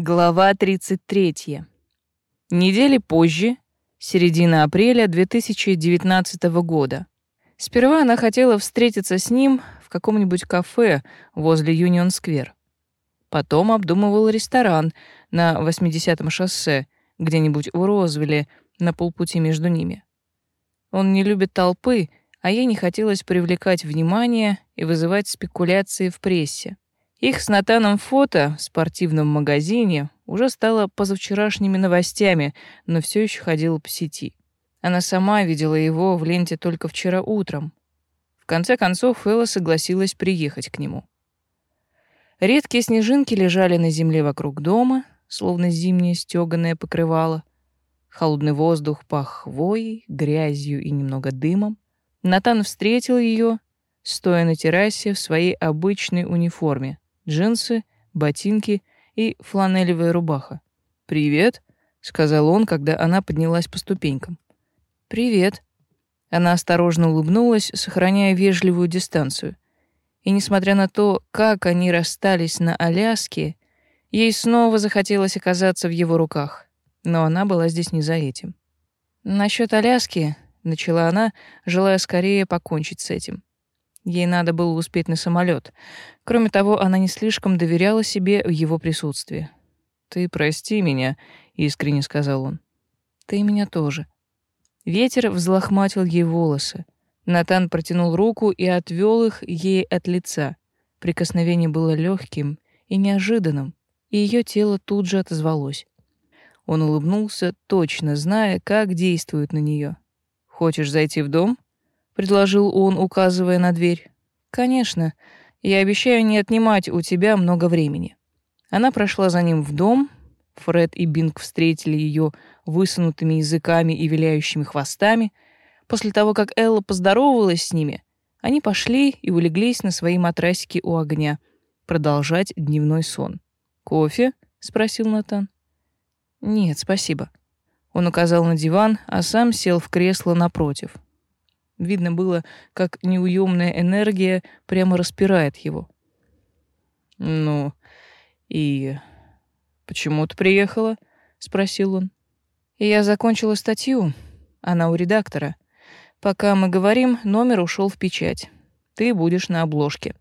Глава 33. Недели позже, середина апреля 2019 года. Сперва она хотела встретиться с ним в каком-нибудь кафе возле Юнион-сквер. Потом обдумывал ресторан на 80-м шоссе, где-нибудь в Розвилле, на полпути между ними. Он не любит толпы, а ей не хотелось привлекать внимание и вызывать спекуляции в прессе. Их с Натаном фото в спортивном магазине уже стало позавчерашними новостями, но все еще ходило по сети. Она сама видела его в ленте только вчера утром. В конце концов, Элла согласилась приехать к нему. Редкие снежинки лежали на земле вокруг дома, словно зимнее стёганое покрывало. Холодный воздух пах хвоей, грязью и немного дымом. Натан встретил ее, стоя на террасе в своей обычной униформе, джинсы, ботинки и фланелевая рубаха. «Привет», — сказал он, когда она поднялась по ступенькам. «Привет». Она осторожно улыбнулась, сохраняя вежливую дистанцию. И несмотря на то, как они расстались на Аляске, ей снова захотелось оказаться в его руках. Но она была здесь не за этим. «Насчёт Аляски», — начала она, желая скорее покончить с этим. Ей надо было успеть на самолет. Кроме того, она не слишком доверяла себе в его присутствии. «Ты прости меня», — искренне сказал он. «Ты меня тоже». Ветер взлохматил ей волосы. Натан протянул руку и отвел их ей от лица. Прикосновение было легким и неожиданным, и ее тело тут же отозвалось. Он улыбнулся, точно зная, как действует на нее. «Хочешь зайти в дом?» Предложил он, указывая на дверь. Конечно, я обещаю не отнимать у тебя много времени. Она прошла за ним в дом. Фред и Бинг встретили ее высунутыми языками и виляющими хвостами. После того, как Элла поздоровалась с ними, они пошли и улеглись на свои матрасики у огня, продолжать дневной сон. «Кофе?» — спросил Натан. «Нет, спасибо». Он указал на диван, а сам сел в кресло напротив. Видно было, как неуемная энергия прямо распирает его. «Ну, и почему ты приехала?» — спросил он. «Я закончила статью. Она у редактора. Пока мы говорим, номер ушел в печать. Ты будешь на обложке».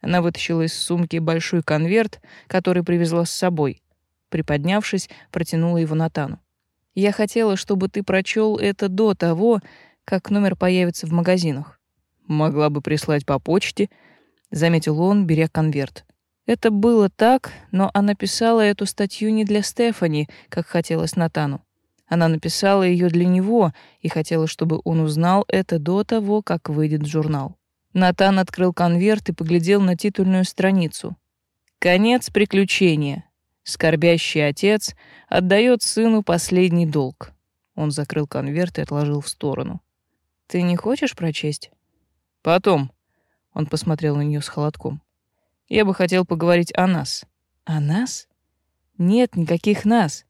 Она вытащила из сумки большой конверт, который привезла с собой. Приподнявшись, протянула его Натану. «Я хотела, чтобы ты прочел это до того, как номер появится в магазинах. Могла бы прислать по почте, заметил он, беря конверт. Это было так, но она писала эту статью не для Стефани, как хотелось Натану. Она написала ее для него и хотела, чтобы он узнал это до того, как выйдет журнал. Натан открыл конверт и поглядел на титульную страницу. Конец приключения. Скорбящий отец отдает сыну последний долг. Он закрыл конверт и отложил в сторону. Ты не хочешь прочесть? Потом. Он посмотрел на нее с холодком. Я бы хотел поговорить о нас. О нас? Нет никаких нас.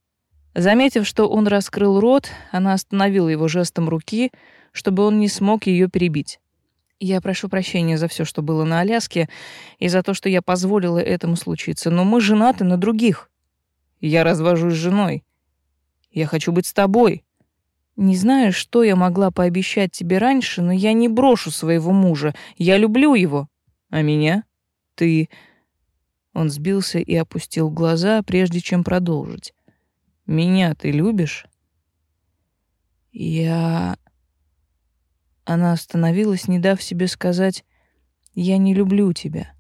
Заметив, что он раскрыл рот, она остановила его жестом руки, чтобы он не смог ее перебить. Я прошу прощения за все, что было на Аляске, и за то, что я позволила этому случиться, но мы женаты на других. Я развожусь с женой. Я хочу быть с тобой. Не знаю, что я могла пообещать тебе раньше, но я не брошу своего мужа. Я люблю его. А меня? Ты... Он сбился и опустил глаза, прежде чем продолжить. Меня ты любишь? Я... Она остановилась, не дав себе сказать «Я не люблю тебя».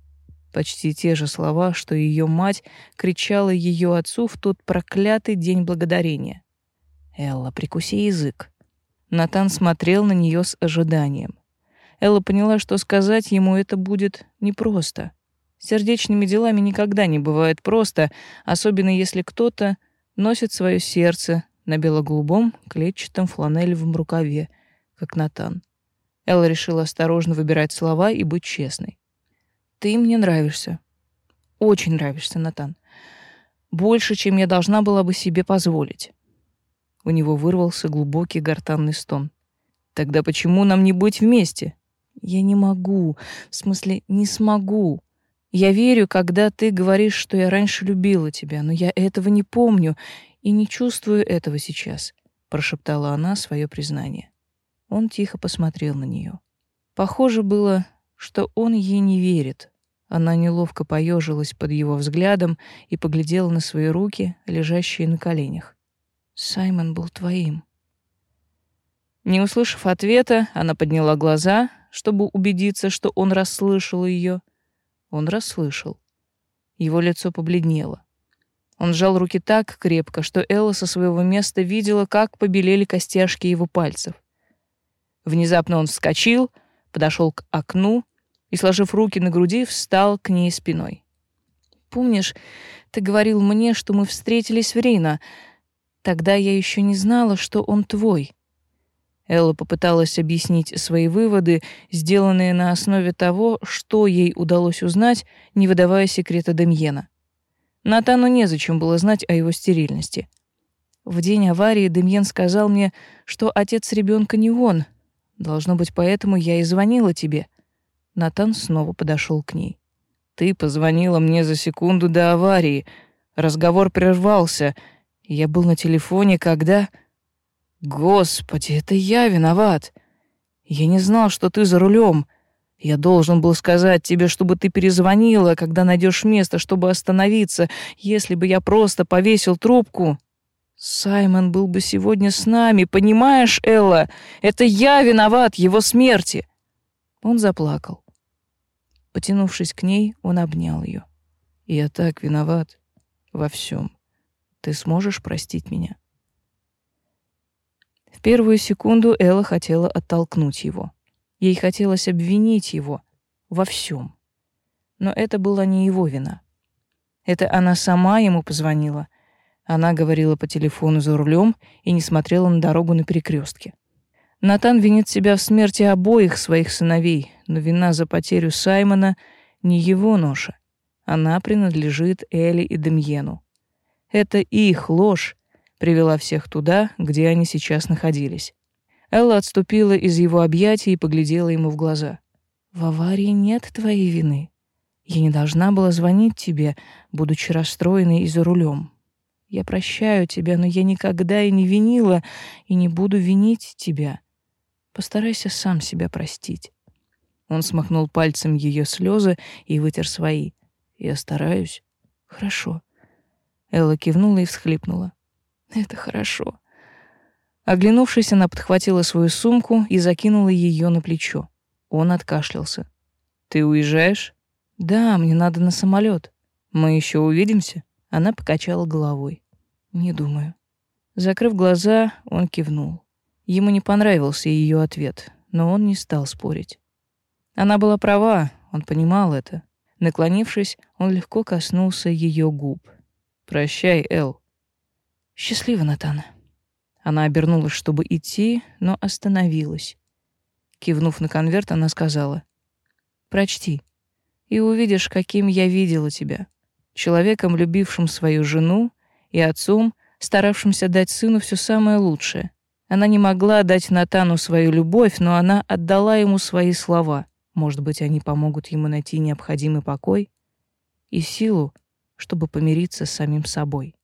Почти те же слова, что ее мать кричала ее отцу в тот проклятый день благодарения. Элла, прикуси язык. Натан смотрел на нее с ожиданием. Элла поняла, что сказать ему это будет непросто. Сердечными делами никогда не бывает просто, особенно если кто-то носит свое сердце на бело-голубом клетчатом фланелевом рукаве, как Натан. Элла решила осторожно выбирать слова и быть честной. «Ты мне нравишься. Очень нравишься, Натан. Больше, чем я должна была бы себе позволить. У него вырвался глубокий гортанный стон. Тогда почему нам не быть вместе? Я не могу. В смысле, не смогу. Я верю, когда ты говоришь, что я раньше любила тебя, но я этого не помню и не чувствую этого сейчас, прошептала она свое признание. Он тихо посмотрел на нее. Похоже было, что он ей не верит. Она неловко поежилась под его взглядом и поглядела на свои руки, лежащие на коленях. Саймон был твоим. Не услышав ответа, она подняла глаза, чтобы убедиться, что он расслышал ее. Он расслышал. Его лицо побледнело. Он сжал руки так крепко, что Элла со своего места видела, как побелели костяшки его пальцев. Внезапно он вскочил, подошел к окну и, сложив руки на груди, встал к ней спиной. «Помнишь, ты говорил мне, что мы встретились в Рино? Тогда я еще не знала, что он твой». Элла попыталась объяснить свои выводы, сделанные на основе того, что ей удалось узнать, не выдавая секрета Демьена. Натану незачем было знать о его стерильности. В день аварии Демьен сказал мне, что отец ребенка не он. Должно быть, поэтому я и звонила тебе. Натан снова подошел к ней. Ты позвонила мне за секунду до аварии. Разговор прервался. Я был на телефоне, когда... Господи, это я виноват. Я не знал, что ты за рулем. Я должен был сказать тебе, чтобы ты перезвонила, когда найдешь место, чтобы остановиться. Если бы я просто повесил трубку, Саймон был бы сегодня с нами, понимаешь, Элла? Это я виноват его смерти. Он заплакал. Потянувшись к ней, он обнял ее. Я так виноват во всем. Ты сможешь простить меня? В первую секунду Элла хотела оттолкнуть его. Ей хотелось обвинить его во всем. Но это была не его вина. Это она сама ему позвонила. Она говорила по телефону за рулем и не смотрела на дорогу на перекрестке. Натан винит себя в смерти обоих своих сыновей, но вина за потерю Саймона не его ноша. Она принадлежит Элли и Демьену. Это их ложь привела всех туда, где они сейчас находились. Элла отступила из его объятий и поглядела ему в глаза. «В аварии нет твоей вины. Я не должна была звонить тебе, будучи расстроенной и за рулем. Я прощаю тебя, но я никогда и не винила, и не буду винить тебя. Постарайся сам себя простить. Он смахнул пальцем ее слезы и вытер свои. Я стараюсь. Хорошо. Элла кивнула и всхлипнула. Это хорошо. Оглянувшись, она подхватила свою сумку и закинула ее на плечо. Он откашлялся. Ты уезжаешь? Да, мне надо на самолет. Мы еще увидимся? Она покачала головой. Не думаю. Закрыв глаза, он кивнул. Ему не понравился ее ответ, но он не стал спорить. Она была права, он понимал это. Наклонившись, он легко коснулся ее губ. «Прощай, Эл». «Счастливо, Натана». Она обернулась, чтобы идти, но остановилась. Кивнув на конверт, она сказала. «Прочти, и увидишь, каким я видела тебя. Человеком, любившим свою жену, и отцом, старавшимся дать сыну все самое лучшее. Она не могла дать Натану свою любовь, но она отдала ему свои слова. Может быть, они помогут ему найти необходимый покой и силу, чтобы помириться с самим собой.